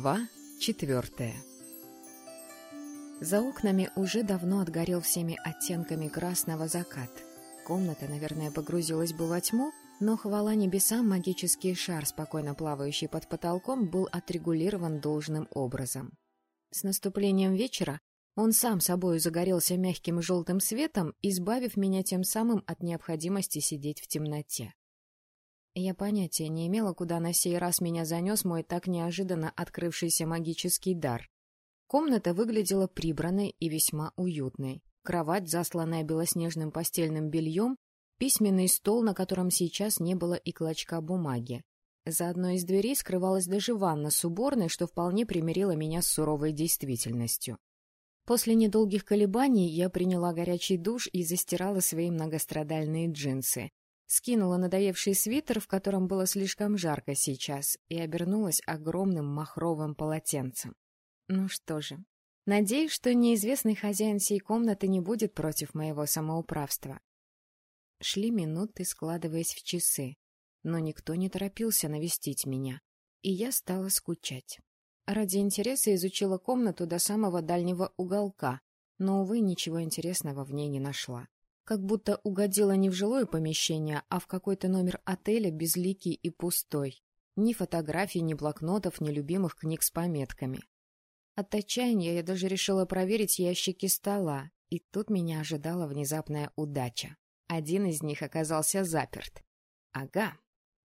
Глава четвертая За окнами уже давно отгорел всеми оттенками красного закат. Комната, наверное, погрузилась бы во тьму, но, хвала небесам, магический шар, спокойно плавающий под потолком, был отрегулирован должным образом. С наступлением вечера он сам собою загорелся мягким желтым светом, избавив меня тем самым от необходимости сидеть в темноте. Я понятия не имела, куда на сей раз меня занес мой так неожиданно открывшийся магический дар. Комната выглядела прибранной и весьма уютной. Кровать, засланная белоснежным постельным бельем, письменный стол, на котором сейчас не было и клочка бумаги. За одной из дверей скрывалась даже ванна с уборной, что вполне примирило меня с суровой действительностью. После недолгих колебаний я приняла горячий душ и застирала свои многострадальные джинсы скинула надоевший свитер, в котором было слишком жарко сейчас, и обернулась огромным махровым полотенцем. Ну что же, надеюсь, что неизвестный хозяин сей комнаты не будет против моего самоуправства. Шли минуты, складываясь в часы, но никто не торопился навестить меня, и я стала скучать. Ради интереса изучила комнату до самого дальнего уголка, но, увы, ничего интересного в ней не нашла как будто угодила не в жилое помещение, а в какой-то номер отеля безликий и пустой. Ни фотографий, ни блокнотов, ни любимых книг с пометками. От отчаяния я даже решила проверить ящики стола, и тут меня ожидала внезапная удача. Один из них оказался заперт. Ага,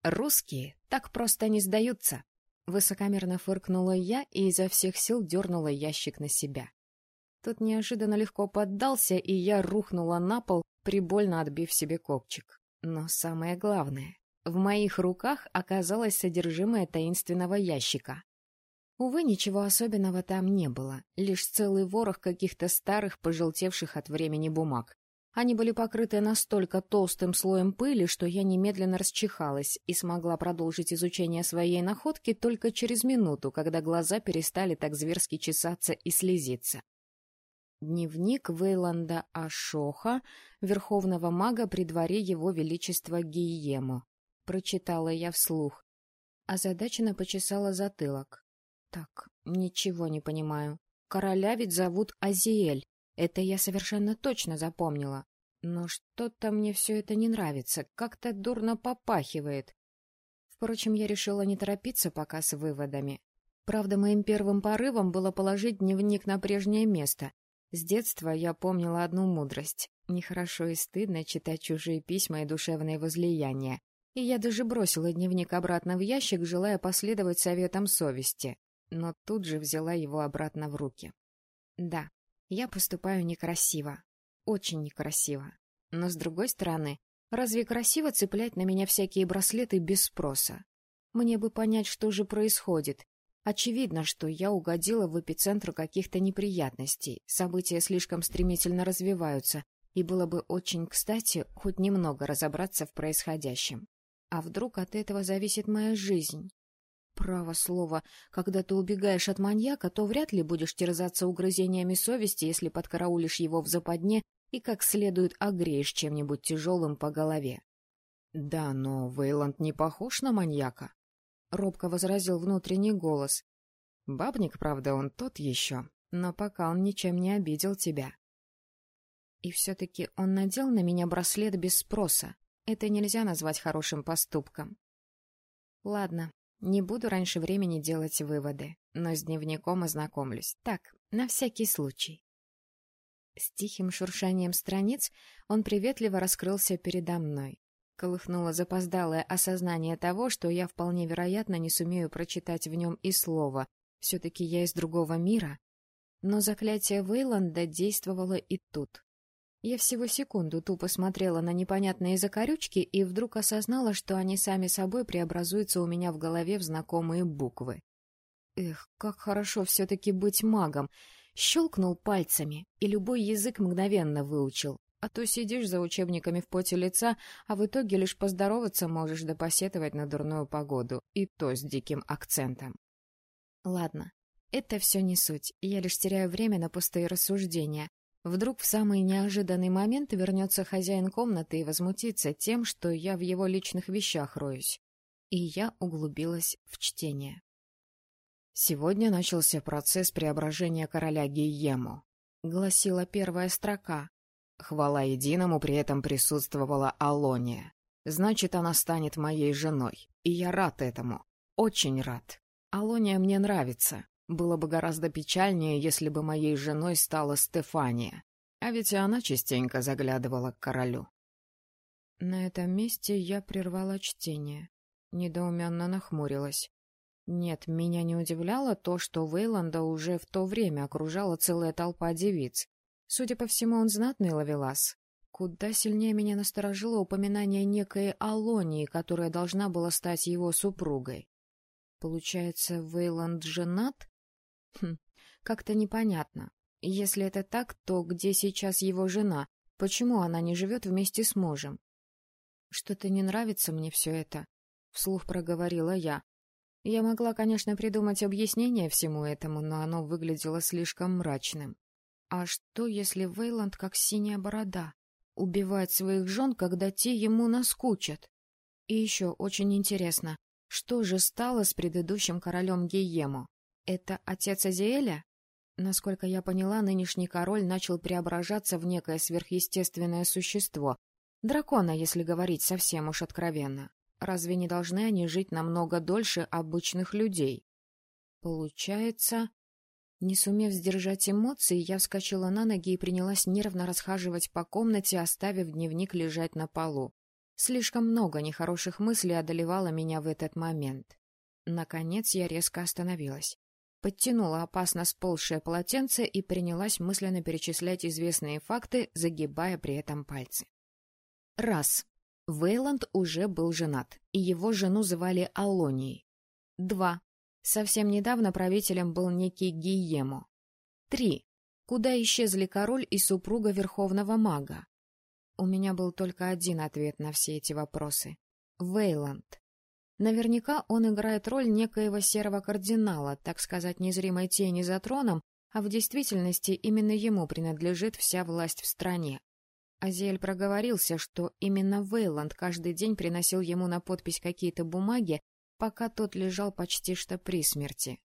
русские так просто не сдаются. Высокомерно фыркнула я и изо всех сил дернула ящик на себя. Тот неожиданно легко поддался, и я рухнула на пол, прибольно отбив себе копчик. Но самое главное, в моих руках оказалось содержимое таинственного ящика. Увы, ничего особенного там не было, лишь целый ворох каких-то старых, пожелтевших от времени бумаг. Они были покрыты настолько толстым слоем пыли, что я немедленно расчихалась и смогла продолжить изучение своей находки только через минуту, когда глаза перестали так зверски чесаться и слезиться. Дневник Вейланда Ашоха, верховного мага при дворе его величества Гиему. Прочитала я вслух. Озадаченно почесала затылок. Так, ничего не понимаю. Короля ведь зовут Азиэль. Это я совершенно точно запомнила. Но что-то мне все это не нравится, как-то дурно попахивает. Впрочем, я решила не торопиться пока с выводами. Правда, моим первым порывом было положить дневник на прежнее место, с детства я помнила одну мудрость. Нехорошо и стыдно читать чужие письма и душевные возлияния. И я даже бросила дневник обратно в ящик, желая последовать советам совести. Но тут же взяла его обратно в руки. Да, я поступаю некрасиво. Очень некрасиво. Но, с другой стороны, разве красиво цеплять на меня всякие браслеты без спроса? Мне бы понять, что же происходит, Очевидно, что я угодила в эпицентр каких-то неприятностей, события слишком стремительно развиваются, и было бы очень кстати хоть немного разобраться в происходящем. А вдруг от этого зависит моя жизнь? Право слово, когда ты убегаешь от маньяка, то вряд ли будешь терзаться угрызениями совести, если подкараулишь его в западне и как следует огреешь чем-нибудь тяжелым по голове. Да, но Вейланд не похож на маньяка. — робко возразил внутренний голос. «Бабник, правда, он тот еще, но пока он ничем не обидел тебя». И все-таки он надел на меня браслет без спроса. Это нельзя назвать хорошим поступком. Ладно, не буду раньше времени делать выводы, но с дневником ознакомлюсь. Так, на всякий случай. С тихим шуршанием страниц он приветливо раскрылся передо мной. Колыхнуло запоздалое осознание того, что я вполне вероятно не сумею прочитать в нем и слова. Все-таки я из другого мира. Но заклятие Вейланда действовало и тут. Я всего секунду тупо смотрела на непонятные закорючки и вдруг осознала, что они сами собой преобразуются у меня в голове в знакомые буквы. Эх, как хорошо все-таки быть магом! Щелкнул пальцами, и любой язык мгновенно выучил. А то сидишь за учебниками в поте лица, а в итоге лишь поздороваться можешь да посетовать на дурную погоду, и то с диким акцентом. Ладно, это все не суть, я лишь теряю время на пустые рассуждения. Вдруг в самый неожиданный момент вернется хозяин комнаты и возмутится тем, что я в его личных вещах роюсь. И я углубилась в чтение. Сегодня начался процесс преображения короля Гийему, гласила первая строка. Хвала единому при этом присутствовала Алония. Значит, она станет моей женой, и я рад этому, очень рад. Алония мне нравится. Было бы гораздо печальнее, если бы моей женой стала Стефания. А ведь она частенько заглядывала к королю. На этом месте я прервала чтение. Недоуменно нахмурилась. Нет, меня не удивляло то, что Вейланда уже в то время окружала целая толпа девиц. Судя по всему, он знатный ловелас. Куда сильнее меня насторожило упоминание некой Алонии, которая должна была стать его супругой. Получается, Вейланд женат? Хм, как-то непонятно. Если это так, то где сейчас его жена? Почему она не живет вместе с мужем? Что-то не нравится мне все это, — вслух проговорила я. Я могла, конечно, придумать объяснение всему этому, но оно выглядело слишком мрачным. А что, если Вейланд как синяя борода? Убивает своих жен, когда те ему наскучат? И еще очень интересно, что же стало с предыдущим королем Гейему? Это отец Азиэля? Насколько я поняла, нынешний король начал преображаться в некое сверхъестественное существо. Дракона, если говорить совсем уж откровенно. Разве не должны они жить намного дольше обычных людей? Получается... Не сумев сдержать эмоции, я вскочила на ноги и принялась нервно расхаживать по комнате, оставив дневник лежать на полу. Слишком много нехороших мыслей одолевало меня в этот момент. Наконец я резко остановилась подтянула опасно сползшее полотенце и принялась мысленно перечислять известные факты, загибая при этом пальцы. Раз. Вейланд уже был женат, и его жену звали Алонией. Два. Совсем недавно правителем был некий Гиему. Три. Куда исчезли король и супруга верховного мага? У меня был только один ответ на все эти вопросы. Вейланд. Наверняка он играет роль некоего серого кардинала, так сказать, незримой тени за троном, а в действительности именно ему принадлежит вся власть в стране. Азиэль проговорился, что именно Вейланд каждый день приносил ему на подпись какие-то бумаги, пока тот лежал почти что при смерти.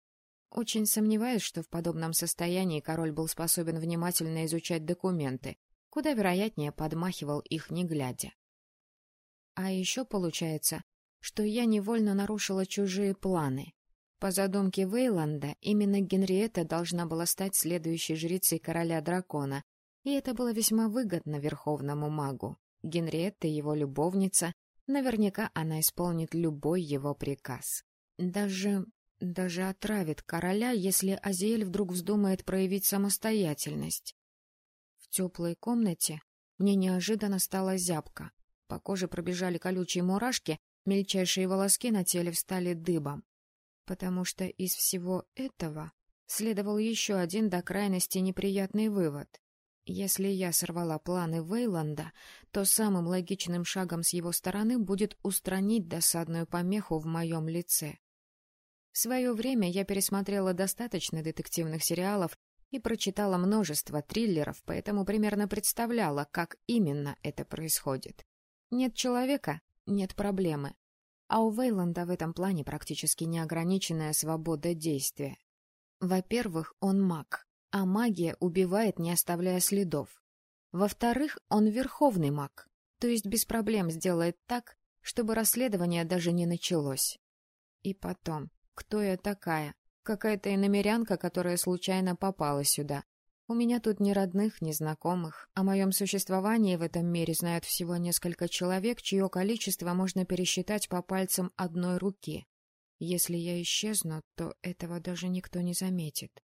Очень сомневаюсь, что в подобном состоянии король был способен внимательно изучать документы, куда вероятнее подмахивал их не глядя. А еще получается, что я невольно нарушила чужие планы. По задумке Вейланда, именно Генриетта должна была стать следующей жрицей короля дракона, и это было весьма выгодно верховному магу. Генриетта его любовница, наверняка она исполнит любой его приказ. Даже... даже отравит короля, если Азиэль вдруг вздумает проявить самостоятельность. В теплой комнате мне неожиданно стало зябко. По коже пробежали колючие мурашки, Мельчайшие волоски на теле встали дыбом, потому что из всего этого следовал еще один до крайности неприятный вывод. Если я сорвала планы Вейланда, то самым логичным шагом с его стороны будет устранить досадную помеху в моем лице. В свое время я пересмотрела достаточно детективных сериалов и прочитала множество триллеров, поэтому примерно представляла, как именно это происходит. Нет человека нет проблемы. А у Вейланда в этом плане практически неограниченная свобода действия. Во-первых, он маг, а магия убивает, не оставляя следов. Во-вторых, он верховный маг, то есть без проблем сделает так, чтобы расследование даже не началось. И потом, кто я такая? Какая-то иномерянка, которая случайно попала сюда, у меня тут ни родных, ни знакомых. О моем существовании в этом мире знают всего несколько человек, чье количество можно пересчитать по пальцам одной руки. Если я исчезну, то этого даже никто не заметит.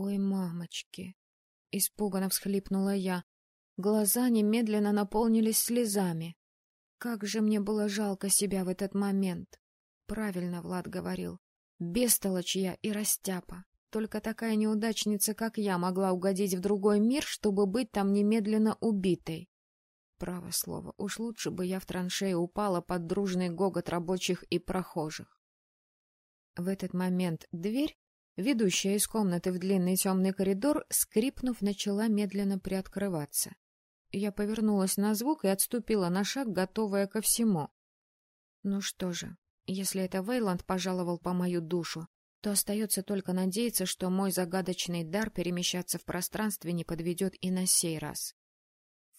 «Ой, мамочки!» — испуганно всхлипнула я. Глаза немедленно наполнились слезами. Как же мне было жалко себя в этот момент. Правильно Влад говорил. Бестолочь я и растяпа. Только такая неудачница, как я, могла угодить в другой мир, чтобы быть там немедленно убитой. Право слово, уж лучше бы я в траншеи упала под дружный гогот рабочих и прохожих. В этот момент дверь, ведущая из комнаты в длинный темный коридор, скрипнув, начала медленно приоткрываться. Я повернулась на звук и отступила на шаг, готовая ко всему. Ну что же, если это Вейланд пожаловал по мою душу, то остается только надеяться, что мой загадочный дар перемещаться в пространстве не подведет и на сей раз.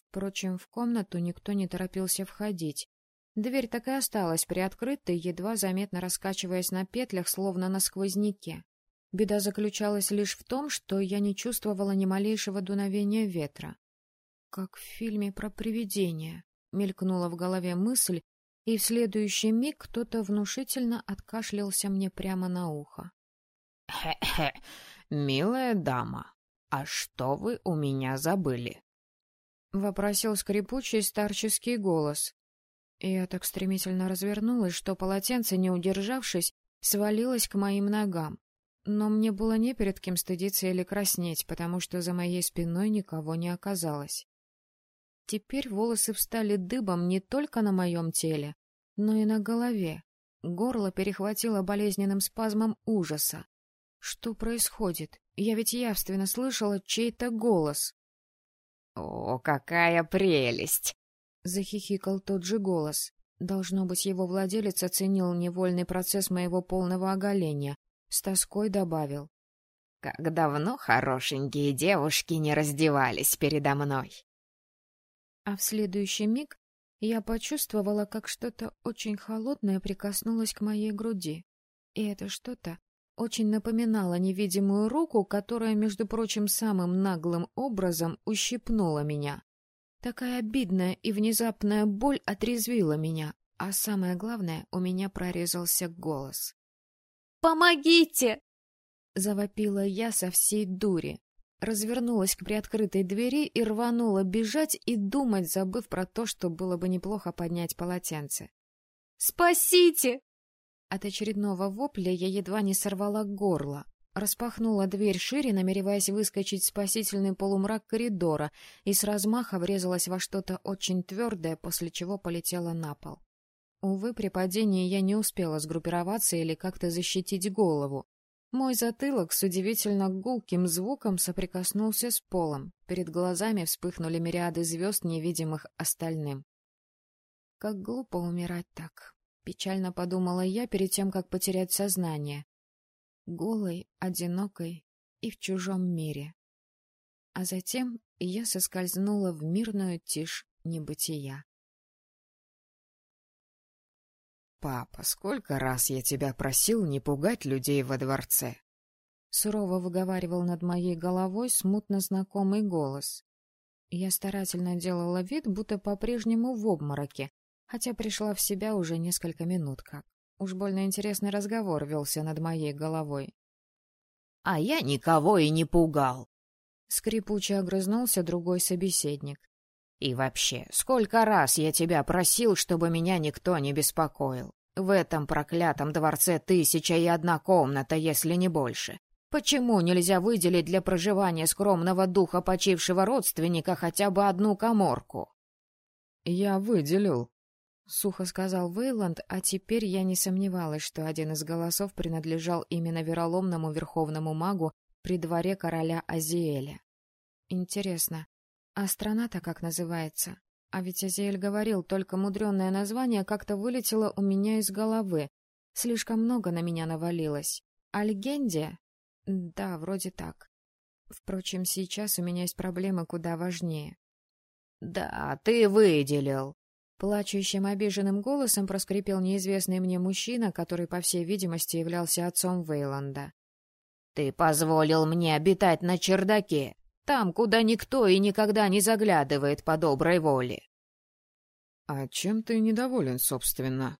Впрочем, в комнату никто не торопился входить. Дверь так и осталась приоткрытой, едва заметно раскачиваясь на петлях, словно на сквозняке. Беда заключалась лишь в том, что я не чувствовала ни малейшего дуновения ветра. Как в фильме про привидения, мелькнула в голове мысль, и в следующий миг кто-то внушительно откашлялся мне прямо на ухо. «Хе-хе, милая дама, а что вы у меня забыли?» — вопросил скрипучий старческий голос. Я так стремительно развернулась, что полотенце, не удержавшись, свалилось к моим ногам. Но мне было не перед кем стыдиться или краснеть, потому что за моей спиной никого не оказалось. Теперь волосы встали дыбом не только на моем теле, но и на голове. Горло перехватило болезненным спазмом ужаса. Что происходит? Я ведь явственно слышала чей-то голос. «О, какая прелесть!» — захихикал тот же голос. Должно быть, его владелец оценил невольный процесс моего полного оголения. С тоской добавил. «Как давно хорошенькие девушки не раздевались передо мной!» А в следующий миг я почувствовала, как что-то очень холодное прикоснулось к моей груди. И это что-то очень напоминало невидимую руку, которая, между прочим, самым наглым образом ущипнула меня. Такая обидная и внезапная боль отрезвила меня, а самое главное, у меня прорезался голос. «Помогите!» — завопила я со всей дури развернулась к приоткрытой двери и рванула бежать и думать, забыв про то, что было бы неплохо поднять полотенце. «Спасите!» От очередного вопля я едва не сорвала горло. Распахнула дверь шире, намереваясь выскочить в спасительный полумрак коридора, и с размаха врезалась во что-то очень твердое, после чего полетела на пол. Увы, при падении я не успела сгруппироваться или как-то защитить голову. Мой затылок с удивительно гулким звуком соприкоснулся с полом. Перед глазами вспыхнули мириады звезд, невидимых остальным. Как глупо умирать так. Печально подумала я перед тем, как потерять сознание. Голой, одинокой и в чужом мире. А затем я соскользнула в мирную тишь небытия. «Папа, сколько раз я тебя просил не пугать людей во дворце!» Сурово выговаривал над моей головой смутно знакомый голос. Я старательно делала вид, будто по-прежнему в обмороке, хотя пришла в себя уже несколько минут как. Уж больно интересный разговор велся над моей головой. — А я никого и не пугал! — скрипуче огрызнулся другой собеседник. И вообще, сколько раз я тебя просил, чтобы меня никто не беспокоил. В этом проклятом дворце тысяча и одна комната, если не больше. Почему нельзя выделить для проживания скромного духа почившего родственника хотя бы одну коморку? — Я выделил, — сухо сказал Вейланд, а теперь я не сомневалась, что один из голосов принадлежал именно вероломному верховному магу при дворе короля Азиэля. Интересно, а страна-то как называется? А ведь Азиэль говорил, только мудреное название как-то вылетело у меня из головы. Слишком много на меня навалилось. Альгендия? Да, вроде так. Впрочем, сейчас у меня есть проблемы куда важнее. — Да, ты выделил. Плачущим обиженным голосом проскрипел неизвестный мне мужчина, который, по всей видимости, являлся отцом Вейланда. — Ты позволил мне обитать на чердаке, там, куда никто и никогда не заглядывает по доброй воле. — А чем ты недоволен, собственно?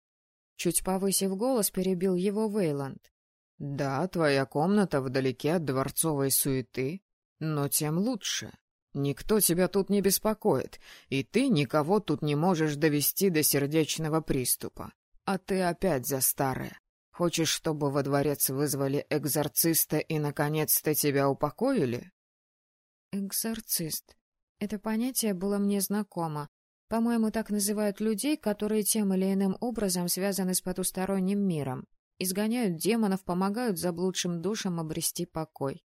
Чуть повысив голос, перебил его Вейланд. — Да, твоя комната вдалеке от дворцовой суеты, но тем лучше. Никто тебя тут не беспокоит, и ты никого тут не можешь довести до сердечного приступа. А ты опять за старое. Хочешь, чтобы во дворец вызвали экзорциста и, наконец-то, тебя упокоили? Экзорцист. Это понятие было мне знакомо. По-моему, так называют людей, которые тем или иным образом связаны с потусторонним миром. Изгоняют демонов, помогают заблудшим душам обрести покой.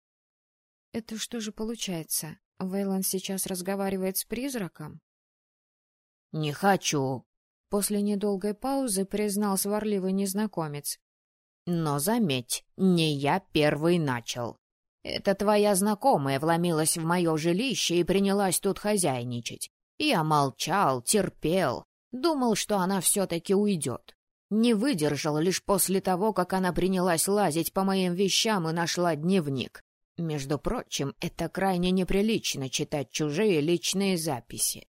Это что же получается? Вейлон сейчас разговаривает с призраком? — Не хочу. После недолгой паузы признал сварливый незнакомец. Но заметь, не я первый начал. Это твоя знакомая вломилась в мое жилище и принялась тут хозяйничать. Я молчал, терпел, думал, что она все-таки уйдет. Не выдержал лишь после того, как она принялась лазить по моим вещам и нашла дневник. Между прочим, это крайне неприлично читать чужие личные записи.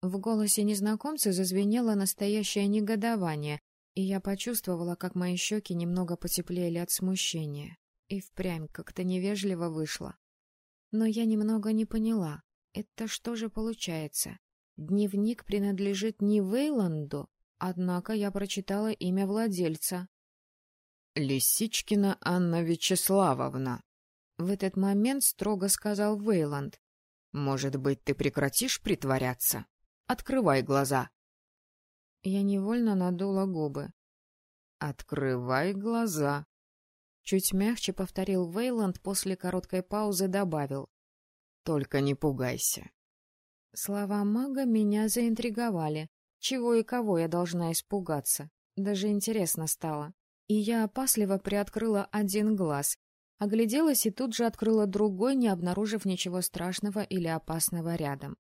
В голосе незнакомца зазвенело настоящее негодование, и я почувствовала, как мои щеки немного потеплели от смущения. И впрямь как-то невежливо вышло. Но я немного не поняла. Это что же получается? Дневник принадлежит не Вейланду, однако я прочитала имя владельца. «Лисичкина Анна Вячеславовна», — в этот момент строго сказал Вейланд. «Может быть, ты прекратишь притворяться? Открывай глаза». Я невольно надула губы. «Открывай глаза», — чуть мягче повторил Вейланд, после короткой паузы добавил. Только не пугайся. Слова мага меня заинтриговали. Чего и кого я должна испугаться? Даже интересно стало. И я опасливо приоткрыла один глаз, огляделась и тут же открыла другой, не обнаружив ничего страшного или опасного рядом.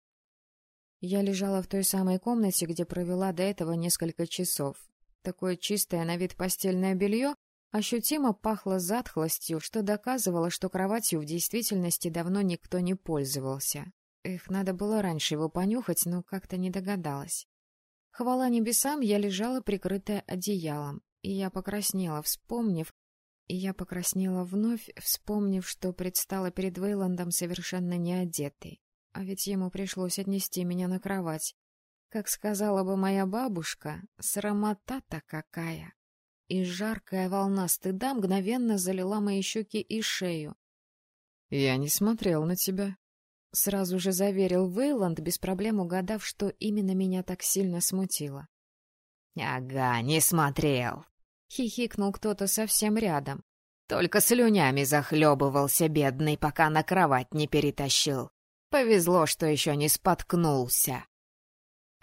Я лежала в той самой комнате, где провела до этого несколько часов. Такое чистое на вид постельное белье Ощутимо пахло затхлостью, что доказывало, что кроватью в действительности давно никто не пользовался. Эх, надо было раньше его понюхать, но как-то не догадалась. Хвала небесам, я лежала прикрытая одеялом, и я покраснела, вспомнив, и я покраснела вновь, вспомнив, что предстала перед Вейландом совершенно не одетой. А ведь ему пришлось отнести меня на кровать. Как сказала бы моя бабушка, срамота-то какая! И жаркая волна стыда мгновенно залила мои щеки и шею. — Я не смотрел на тебя. Сразу же заверил Вейланд, без проблем угадав, что именно меня так сильно смутило. — Ага, не смотрел. — хихикнул кто-то совсем рядом. Только слюнями захлебывался бедный, пока на кровать не перетащил. Повезло, что еще не споткнулся.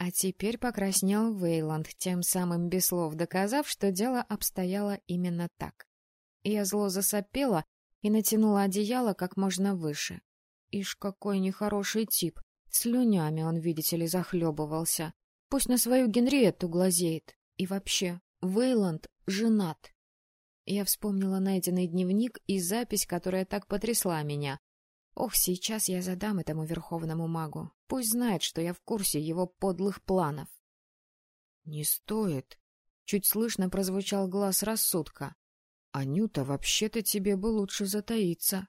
А теперь покраснел Вейланд, тем самым без слов доказав, что дело обстояло именно так. Я зло засопела и натянула одеяло как можно выше. Ишь, какой нехороший тип. Слюнями он, видите ли, захлебывался. Пусть на свою Генриетту глазеет. И вообще, Вейланд женат. Я вспомнила найденный дневник и запись, которая так потрясла меня. Ох, сейчас я задам этому верховному магу. Пусть знает, что я в курсе его подлых планов. — Не стоит. Чуть слышно прозвучал глаз рассудка. — Анюта, вообще-то тебе бы лучше затаиться.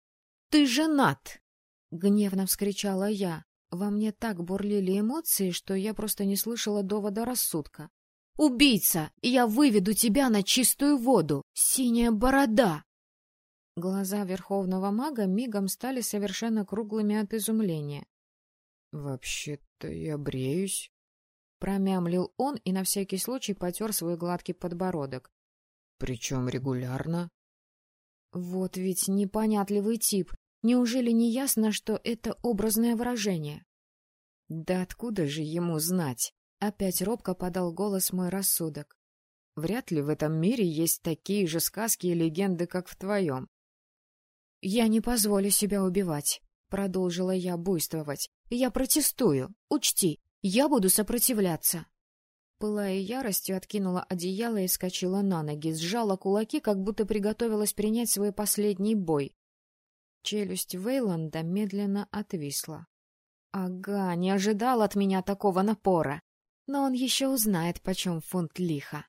— Ты женат! — гневно вскричала я. Во мне так бурлили эмоции, что я просто не слышала довода рассудка. «Убийца! Я выведу тебя на чистую воду! Синяя борода!» Глаза верховного мага мигом стали совершенно круглыми от изумления. — Вообще-то я бреюсь. Промямлил он и на всякий случай потер свой гладкий подбородок. — Причем регулярно. Вот ведь непонятливый тип. Неужели не ясно, что это образное выражение? Да откуда же ему знать? Опять робко подал голос мой рассудок. Вряд ли в этом мире есть такие же сказки и легенды, как в твоем. «Я не позволю себя убивать», — продолжила я буйствовать. «Я протестую. Учти, я буду сопротивляться». Пылая яростью, откинула одеяло и скочила на ноги, сжала кулаки, как будто приготовилась принять свой последний бой. Челюсть Вейланда медленно отвисла. Ага, не ожидал от меня такого напора. Но он еще узнает, почем фунт лиха.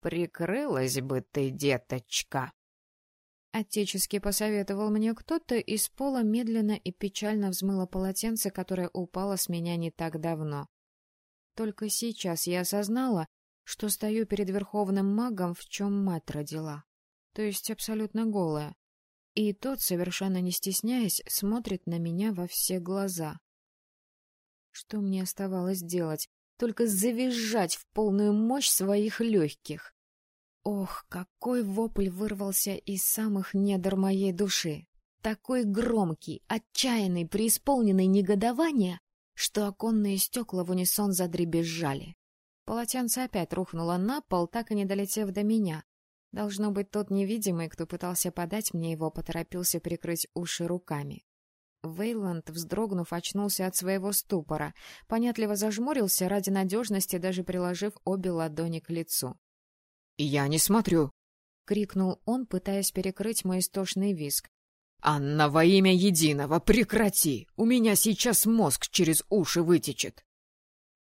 «Прикрылась бы ты, деточка!» Отечески посоветовал мне кто-то, из пола медленно и печально взмыло полотенце, которое упало с меня не так давно. Только сейчас я осознала, что стою перед верховным магом, в чем мать родила, то есть абсолютно голая. И тот, совершенно не стесняясь, смотрит на меня во все глаза. Что мне оставалось делать? Только завизжать в полную мощь своих легких. Ох, какой вопль вырвался из самых недр моей души! Такой громкий, отчаянный, преисполненный негодования, что оконные стекла в унисон задребезжали. Полотенце опять рухнуло на пол, так и не долетев до меня. Должно быть, тот невидимый, кто пытался подать мне его, поторопился прикрыть уши руками. Вейланд, вздрогнув, очнулся от своего ступора, понятливо зажмурился ради надежности, даже приложив обе ладони к лицу. — Я не смотрю! — крикнул он, пытаясь перекрыть мой истошный визг. — Анна, во имя единого, прекрати! У меня сейчас мозг через уши вытечет!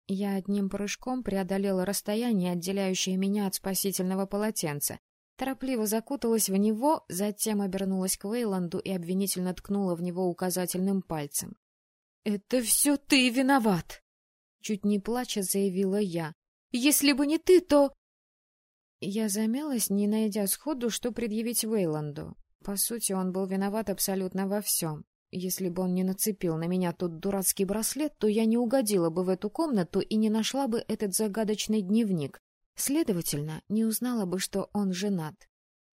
Я одним прыжком преодолела расстояние, отделяющее меня от спасительного полотенца, торопливо закуталась в него, затем обернулась к Вейланду и обвинительно ткнула в него указательным пальцем. — Это все ты виноват! — чуть не плача заявила я. — Если бы не ты, то... Я замялась, не найдя сходу, что предъявить Вейланду. По сути, он был виноват абсолютно во всем. Если бы он не нацепил на меня тот дурацкий браслет, то я не угодила бы в эту комнату и не нашла бы этот загадочный дневник. Следовательно, не узнала бы, что он женат.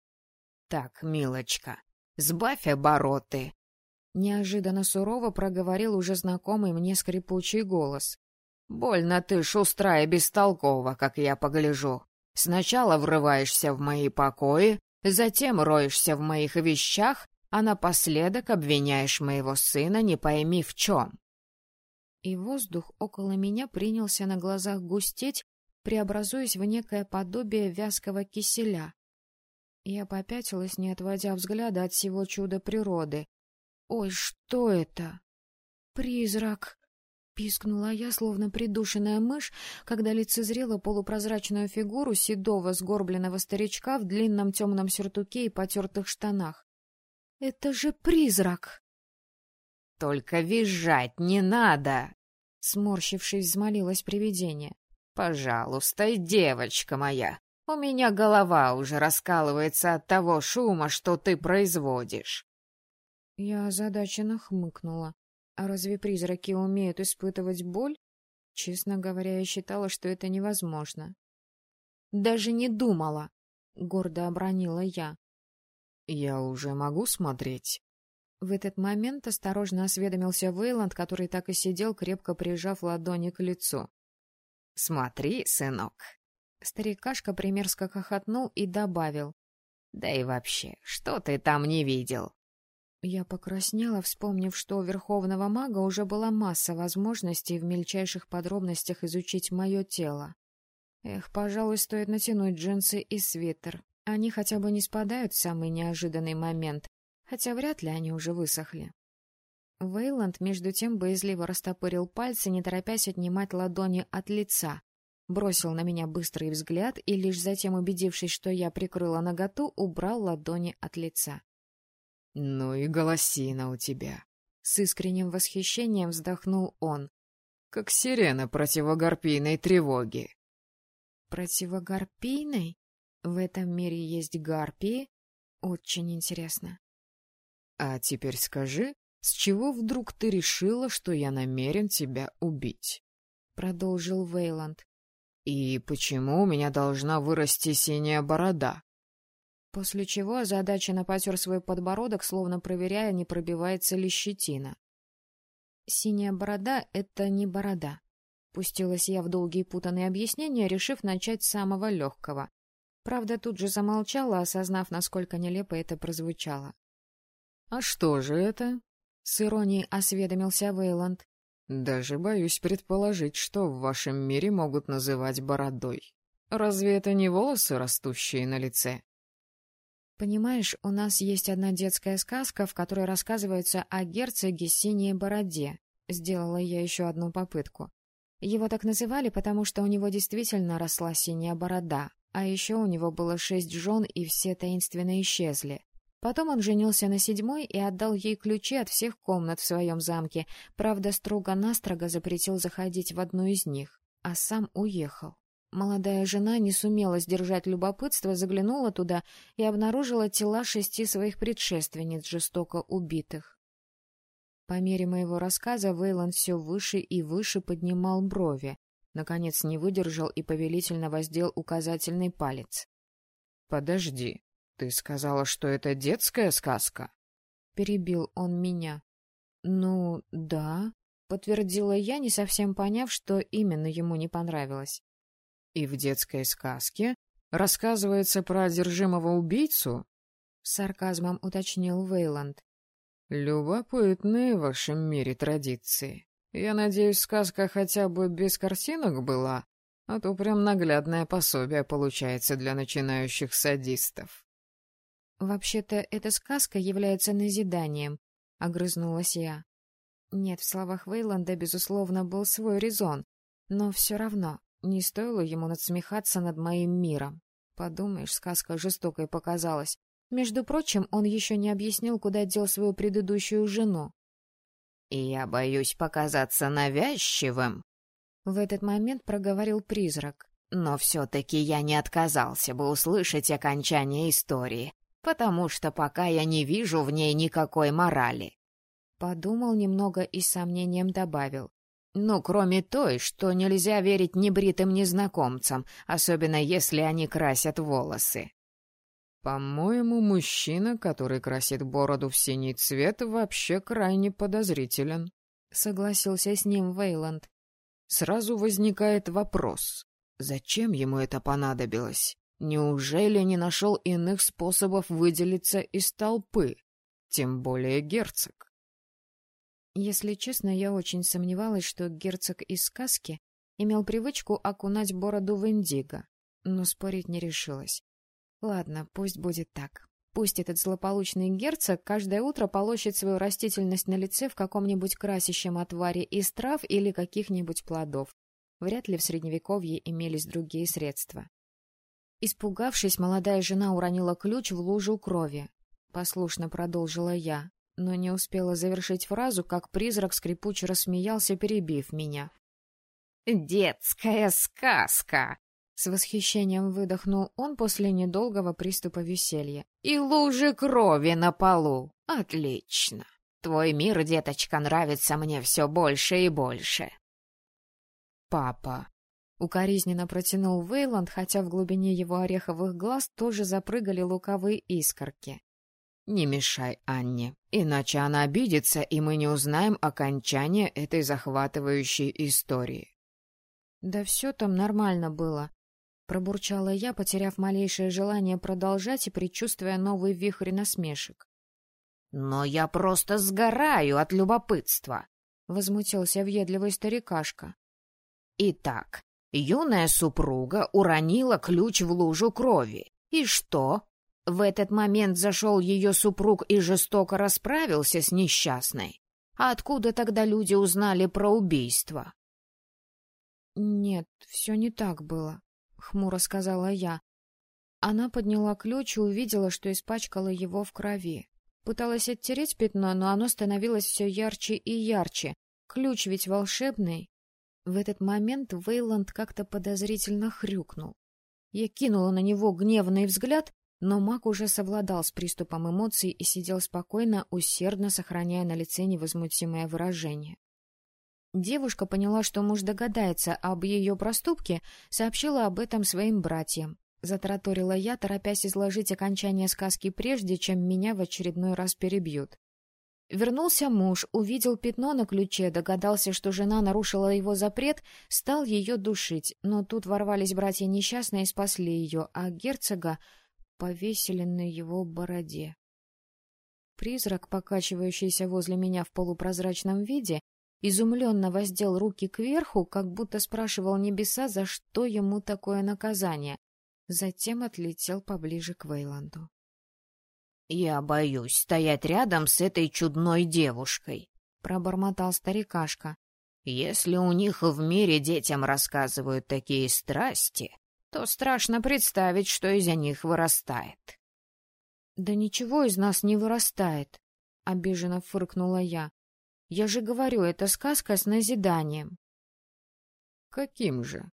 — Так, милочка, сбавь обороты! — неожиданно сурово проговорил уже знакомый мне скрипучий голос. — Больно ты шустрая бестолкова, как я погляжу. Сначала врываешься в мои покои, затем роешься в моих вещах, а напоследок обвиняешь моего сына не пойми в чем. И воздух около меня принялся на глазах густеть, преобразуясь в некое подобие вязкого киселя. Я попятилась, не отводя взгляда от всего чуда природы. «Ой, что это?» «Призрак!» — пискнула я, словно придушенная мышь, когда лицезрела полупрозрачную фигуру седого сгорбленного старичка в длинном темном сюртуке и потертых штанах. Это же призрак! — Только визжать не надо! — сморщившись, взмолилось привидение. — Пожалуйста, девочка моя, у меня голова уже раскалывается от того шума, что ты производишь. Я озадаченно хмыкнула. А разве призраки умеют испытывать боль? Честно говоря, я считала, что это невозможно. — Даже не думала! — гордо обронила я. «Я уже могу смотреть?» В этот момент осторожно осведомился Вейланд, который так и сидел, крепко прижав ладони к лицу. «Смотри, сынок!» Старикашка примерзко хохотнул и добавил. «Да и вообще, что ты там не видел?» Я покраснела, вспомнив, что у Верховного Мага уже была масса возможностей в мельчайших подробностях изучить мое тело. Эх, пожалуй, стоит натянуть джинсы и свитер. Они хотя бы не спадают в самый неожиданный момент, хотя вряд ли они уже высохли. Вейланд, между тем, боязливо растопырил пальцы, не торопясь отнимать ладони от лица. Бросил на меня быстрый взгляд и, лишь затем убедившись, что я прикрыла наготу, убрал ладони от лица. — Ну и голосина у тебя! — с искренним восхищением вздохнул он. — Как сирена противогарпийной тревоги. — Противогарпийной? В этом мире есть гарпии? Очень интересно. А теперь скажи, с чего вдруг ты решила, что я намерен тебя убить? Продолжил Вейланд. И почему у меня должна вырасти синяя борода? После чего озадаченно потер свой подбородок, словно проверяя, не пробивается ли щетина. Синяя борода — это не борода. Пустилась я в долгие путанные объяснения, решив начать с самого легкого. Правда, тут же замолчала, осознав, насколько нелепо это прозвучало. — А что же это? — с иронией осведомился Вейланд. — Даже боюсь предположить, что в вашем мире могут называть бородой. Разве это не волосы, растущие на лице? Понимаешь, у нас есть одна детская сказка, в которой рассказывается о герцоге синей бороде. Сделала я еще одну попытку. Его так называли, потому что у него действительно росла синяя борода, а еще у него было шесть жен, и все таинственно исчезли. Потом он женился на седьмой и отдал ей ключи от всех комнат в своем замке, правда, строго-настрого запретил заходить в одну из них, а сам уехал. Молодая жена не сумела сдержать любопытство, заглянула туда и обнаружила тела шести своих предшественниц, жестоко убитых. По мере моего рассказа Вейланд все выше и выше поднимал брови, Наконец не выдержал и повелительно воздел указательный палец. — Подожди, ты сказала, что это детская сказка? — перебил он меня. — Ну, да, — подтвердила я, не совсем поняв, что именно ему не понравилось. И в детской сказке рассказывается про одержимого убийцу? Сарказмом уточнил Вейланд. Любопытные в вашем мире традиции. Я надеюсь, сказка хотя бы без картинок была, а то прям наглядное пособие получается для начинающих садистов. «Вообще-то эта сказка является назиданием», — огрызнулась я. Нет, в словах Вейланда, безусловно, был свой резон, но все равно не стоило ему надсмехаться над моим миром. Подумаешь, сказка жестокой показалась. Между прочим, он еще не объяснил, куда дел свою предыдущую жену. «Я боюсь показаться навязчивым», — в этот момент проговорил призрак. «Но все-таки я не отказался бы услышать окончание истории, потому что пока я не вижу в ней никакой морали». Подумал немного и с сомнением добавил. Ну, кроме той, что нельзя верить небритым незнакомцам, особенно если они красят волосы. По-моему, мужчина, который красит бороду в синий цвет, вообще крайне подозрителен. Согласился с ним Вейланд. Сразу возникает вопрос. Зачем ему это понадобилось? Неужели не нашел иных способов выделиться из толпы? Тем более герцог. Если честно, я очень сомневалась, что герцог из сказки имел привычку окунать бороду в индиго, но спорить не решилась. Ладно, пусть будет так. Пусть этот злополучный герцог каждое утро полощет свою растительность на лице в каком-нибудь красящем отваре из трав или каких-нибудь плодов. Вряд ли в Средневековье имелись другие средства. Испугавшись, молодая жена уронила ключ в лужу крови. Послушно продолжила я но не успела завершить фразу, как призрак скрипуче рассмеялся, перебив меня. «Детская сказка!» С восхищением выдохнул он после недолгого приступа веселья. «И лужи крови на полу! Отлично! Твой мир, деточка, нравится мне все больше и больше!» «Папа!» — укоризненно протянул Вейланд, хотя в глубине его ореховых глаз тоже запрыгали луковые искорки. Не мешай Анне, иначе она обидится, и мы не узнаем окончания этой захватывающей истории. — Да все там нормально было, — пробурчала я, потеряв малейшее желание продолжать и предчувствуя новый вихрь насмешек. — Но я просто сгораю от любопытства, — возмутился въедливый старикашка. — Итак, юная супруга уронила ключ в лужу крови. И что? В этот момент зашел ее супруг и жестоко расправился с несчастной. А откуда тогда люди узнали про убийство? — Нет, все не так было, — хмуро сказала я. Она подняла ключ и увидела, что испачкала его в крови. Пыталась оттереть пятно, но оно становилось все ярче и ярче. Ключ ведь волшебный. В этот момент Вейланд как-то подозрительно хрюкнул. Я кинула на него гневный взгляд, но маг уже совладал с приступом эмоций и сидел спокойно, усердно сохраняя на лице невозмутимое выражение. Девушка поняла, что муж догадается об ее проступке, сообщила об этом своим братьям. Затраторила я, торопясь изложить окончание сказки прежде, чем меня в очередной раз перебьют. Вернулся муж, увидел пятно на ключе, догадался, что жена нарушила его запрет, стал ее душить, но тут ворвались братья несчастные и спасли ее, а герцога повесили на его бороде. Призрак, покачивающийся возле меня в полупрозрачном виде, изумленно воздел руки кверху, как будто спрашивал небеса, за что ему такое наказание. Затем отлетел поближе к Вейланду. — Я боюсь стоять рядом с этой чудной девушкой, — пробормотал старикашка. — Если у них в мире детям рассказывают такие страсти, то страшно представить, что из них вырастает. — Да ничего из нас не вырастает, — обиженно фыркнула я. — Я же говорю, это сказка с назиданием. — Каким же?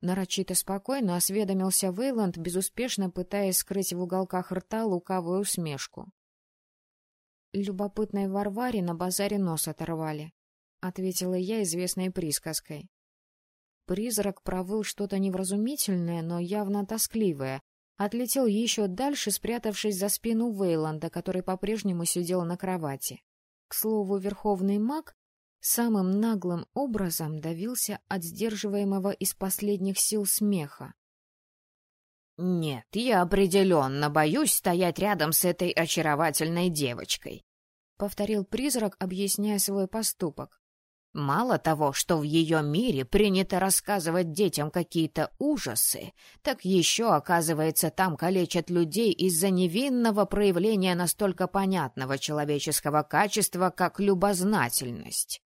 Нарочито спокойно осведомился Вейланд, безуспешно пытаясь скрыть в уголках рта лукавую усмешку. «Любопытной Варваре на базаре нос оторвали», — ответила я известной присказкой. Призрак провыл что-то невразумительное, но явно тоскливое. Отлетел еще дальше, спрятавшись за спину Вейланда, который по-прежнему сидел на кровати. К слову, верховный маг самым наглым образом давился от сдерживаемого из последних сил смеха. «Нет, я определенно боюсь стоять рядом с этой очаровательной девочкой», — повторил призрак, объясняя свой поступок. «Мало того, что в ее мире принято рассказывать детям какие-то ужасы, так еще, оказывается, там калечат людей из-за невинного проявления настолько понятного человеческого качества, как любознательность».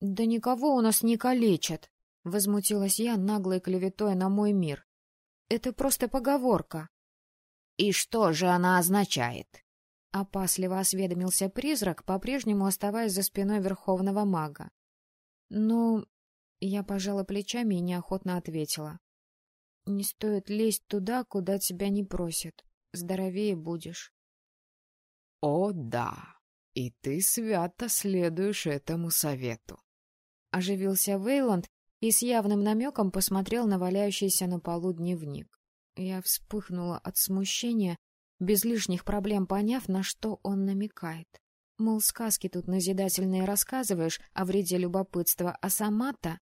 «Да никого у нас не калечат», — возмутилась я наглой клеветой на мой мир. Это просто поговорка. — И что же она означает? — опасливо осведомился призрак, по-прежнему оставаясь за спиной верховного мага. — Ну, я пожала плечами и неохотно ответила. — Не стоит лезть туда, куда тебя не просят. Здоровее будешь. — О, да, и ты свято следуешь этому совету. Оживился Вейланд, и с явным намеком посмотрел на валяющийся на полу дневник. Я вспыхнула от смущения, без лишних проблем поняв, на что он намекает. Мол, сказки тут назидательные рассказываешь о вреде любопытства, а сама-то...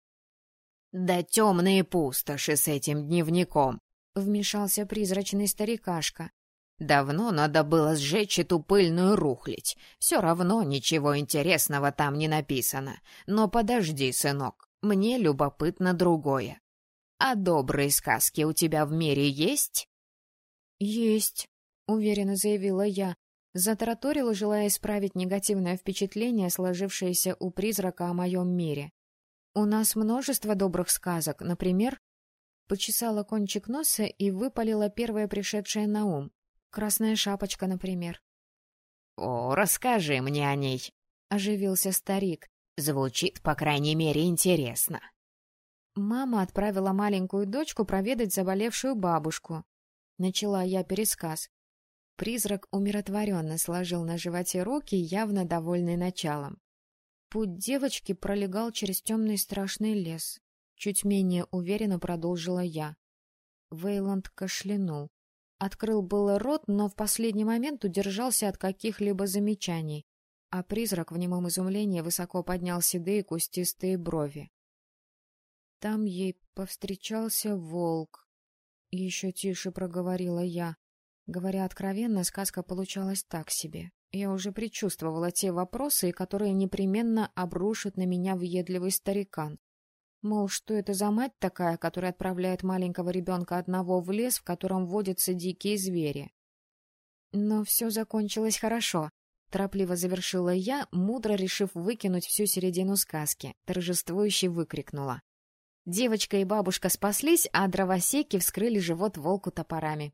— Да темные пустоши с этим дневником! — вмешался призрачный старикашка. — Давно надо было сжечь эту пыльную рухлить. Все равно ничего интересного там не написано. Но подожди, сынок, мне любопытно другое. А добрые сказки у тебя в мире есть? — Есть, — уверенно заявила я. Затараторила, желая исправить негативное впечатление, сложившееся у призрака о моем мире. У нас множество добрых сказок, например... Почесала кончик носа и выпалила первое пришедшее на ум. Красная шапочка, например. — О, расскажи мне о ней, — оживился старик. Звучит, по крайней мере, интересно. Мама отправила маленькую дочку проведать заболевшую бабушку. Начала я пересказ. Призрак умиротворенно сложил на животе руки, явно довольный началом. Путь девочки пролегал через темный страшный лес. Чуть менее уверенно продолжила я. Вейланд кашлянул. Открыл было рот, но в последний момент удержался от каких-либо замечаний а призрак в немом изумлении высоко поднял седые кустистые брови. Там ей повстречался волк. Еще тише проговорила я. Говоря откровенно, сказка получалась так себе. Я уже предчувствовала те вопросы, которые непременно обрушит на меня въедливый старикан. Мол, что это за мать такая, которая отправляет маленького ребенка одного в лес, в котором водятся дикие звери? Но все закончилось хорошо. Торопливо завершила я, мудро решив выкинуть всю середину сказки. Торжествующе выкрикнула. Девочка и бабушка спаслись, а дровосеки вскрыли живот волку топорами.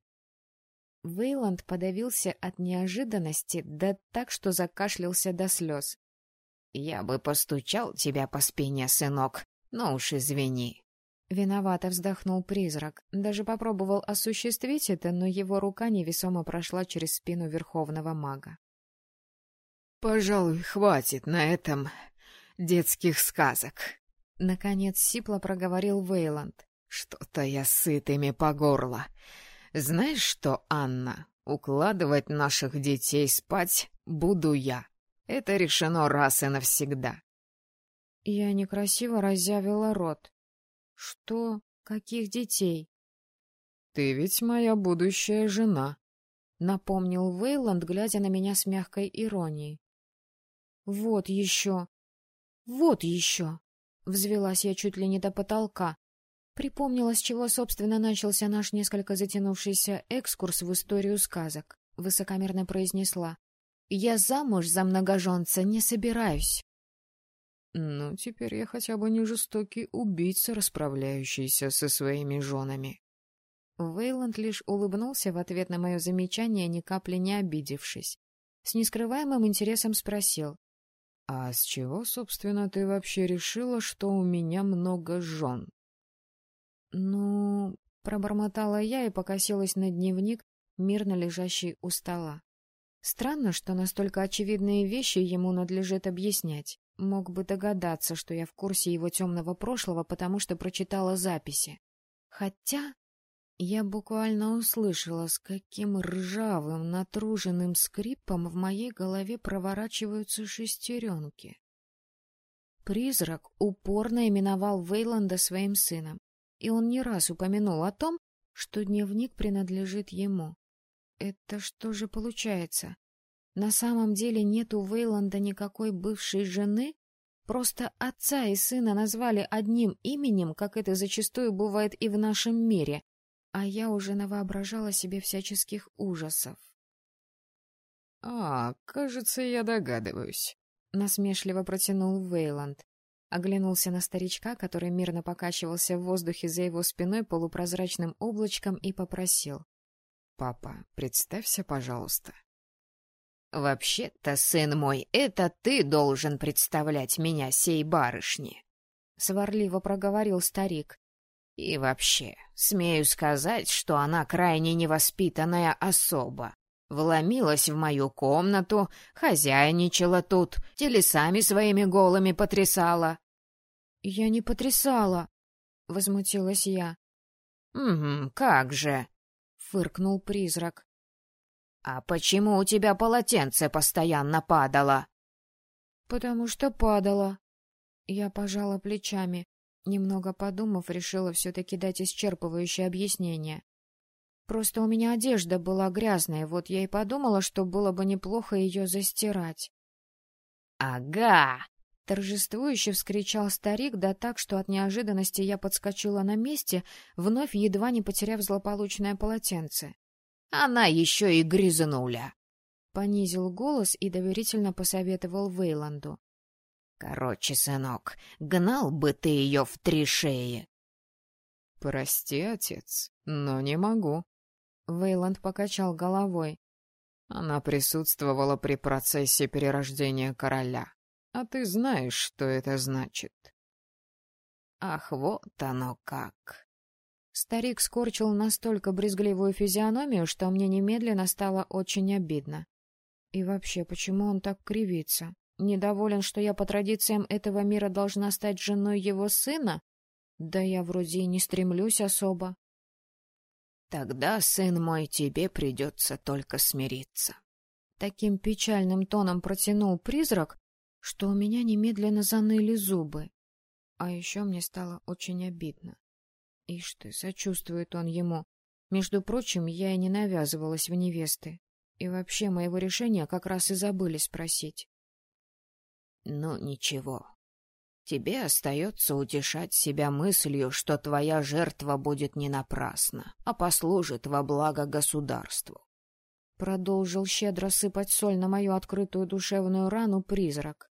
Вейланд подавился от неожиданности, да так, что закашлялся до слез. — Я бы постучал тебя по спине, сынок, но уж извини. Виновато вздохнул призрак. Даже попробовал осуществить это, но его рука невесомо прошла через спину верховного мага. Пожалуй, хватит на этом детских сказок. Наконец сипло проговорил Вейланд. Что-то я сытыми по горло. Знаешь что, Анна, укладывать наших детей спать буду я. Это решено раз и навсегда. Я некрасиво разъявила рот. Что? Каких детей? Ты ведь моя будущая жена, — напомнил Вейланд, глядя на меня с мягкой иронией. Вот еще! Вот еще! Взвелась я чуть ли не до потолка. Припомнила, с чего, собственно, начался наш несколько затянувшийся экскурс в историю сказок. Высокомерно произнесла. «Я замуж за многоженца не собираюсь». «Ну, теперь я хотя бы не жестокий убийца, расправляющийся со своими женами». Вейланд лишь улыбнулся в ответ на мое замечание, ни капли не обидевшись. С нескрываемым интересом спросил. «А с чего, собственно, ты вообще решила, что у меня много жен?» «Ну...» — пробормотала я и покосилась на дневник, мирно лежащий у стола. Странно, что настолько очевидные вещи ему надлежит объяснять. Мог бы догадаться, что я в курсе его темного прошлого, потому что прочитала записи. Хотя я буквально услышала, с каким ржавым, натруженным скрипом в моей голове проворачиваются шестеренки. Призрак упорно именовал Вейланда своим сыном, и он не раз упомянул о том, что дневник принадлежит ему. Это что же получается? На самом деле нет у Вейланда никакой бывшей жены? Просто отца и сына назвали одним именем, как это зачастую бывает и в нашем мире, а я уже навоображала себе всяческих ужасов. — А, кажется, я догадываюсь, — насмешливо протянул Вейланд. Оглянулся на старичка, который мирно покачивался в воздухе за его спиной полупрозрачным облачком, и попросил. — Папа, представься, пожалуйста. «Вообще-то, сын мой, это ты должен представлять меня сей барышне», — сварливо проговорил старик. «И вообще, смею сказать, что она крайне невоспитанная особа. Вломилась в мою комнату, хозяйничала тут, телесами своими голыми потрясала». «Я не потрясала», — возмутилась я. «Угу, как же», — фыркнул призрак. «А почему у тебя полотенце постоянно падало?» «Потому что падало». Я пожала плечами. Немного подумав, решила все-таки дать исчерпывающее объяснение. Просто у меня одежда была грязная, вот я и подумала, что было бы неплохо ее застирать. «Ага!» — торжествующе вскричал старик, да так, что от неожиданности я подскочила на месте, вновь едва не потеряв злополучное полотенце. Она еще и грязнуля. Понизил голос и доверительно посоветовал Вейланду. Короче, сынок, гнал бы ты ее в три шеи. Прости, отец, но не могу. Вейланд покачал головой. Она присутствовала при процессе перерождения короля. А ты знаешь, что это значит. Ах, вот оно как. Старик скорчил настолько брезгливую физиономию, что мне немедленно стало очень обидно. И вообще, почему он так кривится? Недоволен, что я по традициям этого мира должна стать женой его сына? Да я вроде и не стремлюсь особо. Тогда, сын мой, тебе придется только смириться. Таким печальным тоном протянул призрак, что у меня немедленно заныли зубы. А еще мне стало очень обидно. Ишь ты, сочувствует он ему. Между прочим, я и не навязывалась в невесты. И вообще моего решения как раз и забыли спросить. Ну, ничего. Тебе остается утешать себя мыслью, что твоя жертва будет не напрасна, а послужит во благо государству. Продолжил щедро сыпать соль на мою открытую душевную рану призрак.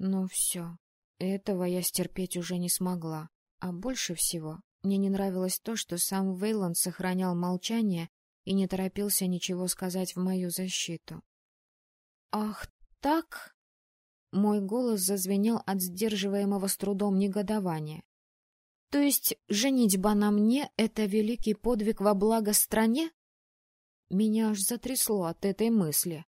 Но все, этого я стерпеть уже не смогла. А больше всего мне не нравилось то, что сам Вейланд сохранял молчание и не торопился ничего сказать в мою защиту. «Ах, так?» Мой голос зазвенел от сдерживаемого с трудом негодования. «То есть женитьба на мне — это великий подвиг во благо стране?» Меня аж затрясло от этой мысли.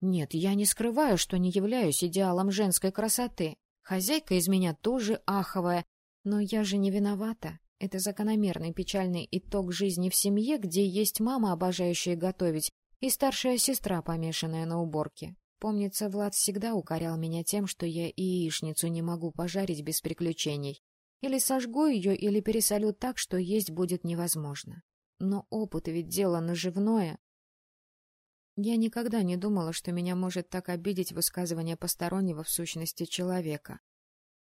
Нет, я не скрываю, что не являюсь идеалом женской красоты. Хозяйка из меня тоже аховая, но я же не виновата. Это закономерный печальный итог жизни в семье, где есть мама, обожающая готовить, и старшая сестра, помешанная на уборке. Помнится, Влад всегда укорял меня тем, что я яичницу не могу пожарить без приключений. Или сожгу ее, или пересолю так, что есть будет невозможно. Но опыт ведь дело наживное. Я никогда не думала, что меня может так обидеть высказывание постороннего в сущности человека.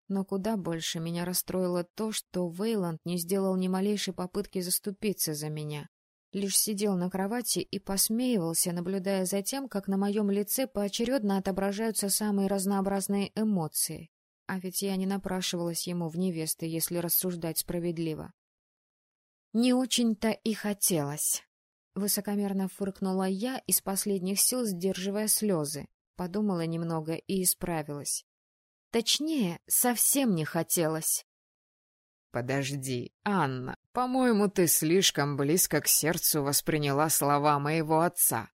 Но куда больше меня расстроило то, что Вейланд не сделал ни малейшей попытки заступиться за меня. Лишь сидел на кровати и посмеивался, наблюдая за тем, как на моем лице поочередно отображаются самые разнообразные эмоции. А ведь я не напрашивалась ему в невесты, если рассуждать справедливо. Не очень-то и хотелось. Высокомерно фыркнула я, из последних сил сдерживая слезы. Подумала немного и исправилась. Точнее, совсем не хотелось. «Подожди, Анна, по-моему, ты слишком близко к сердцу восприняла слова моего отца».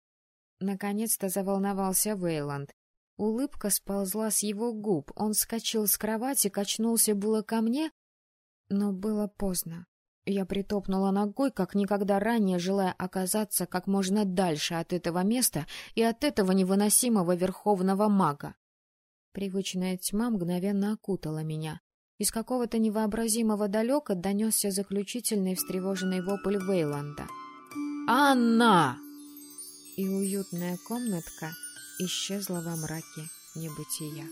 Наконец-то заволновался Вейланд. Улыбка сползла с его губ, он скочил с кровати, качнулся было ко мне, но было поздно. Я притопнула ногой, как никогда ранее, желая оказаться как можно дальше от этого места и от этого невыносимого верховного мага. Привычная тьма мгновенно окутала меня. Из какого-то невообразимого далека донесся заключительный встревоженный вопль Вейланда. «Анна!» И уютная комнатка исчезла во мраке небытия.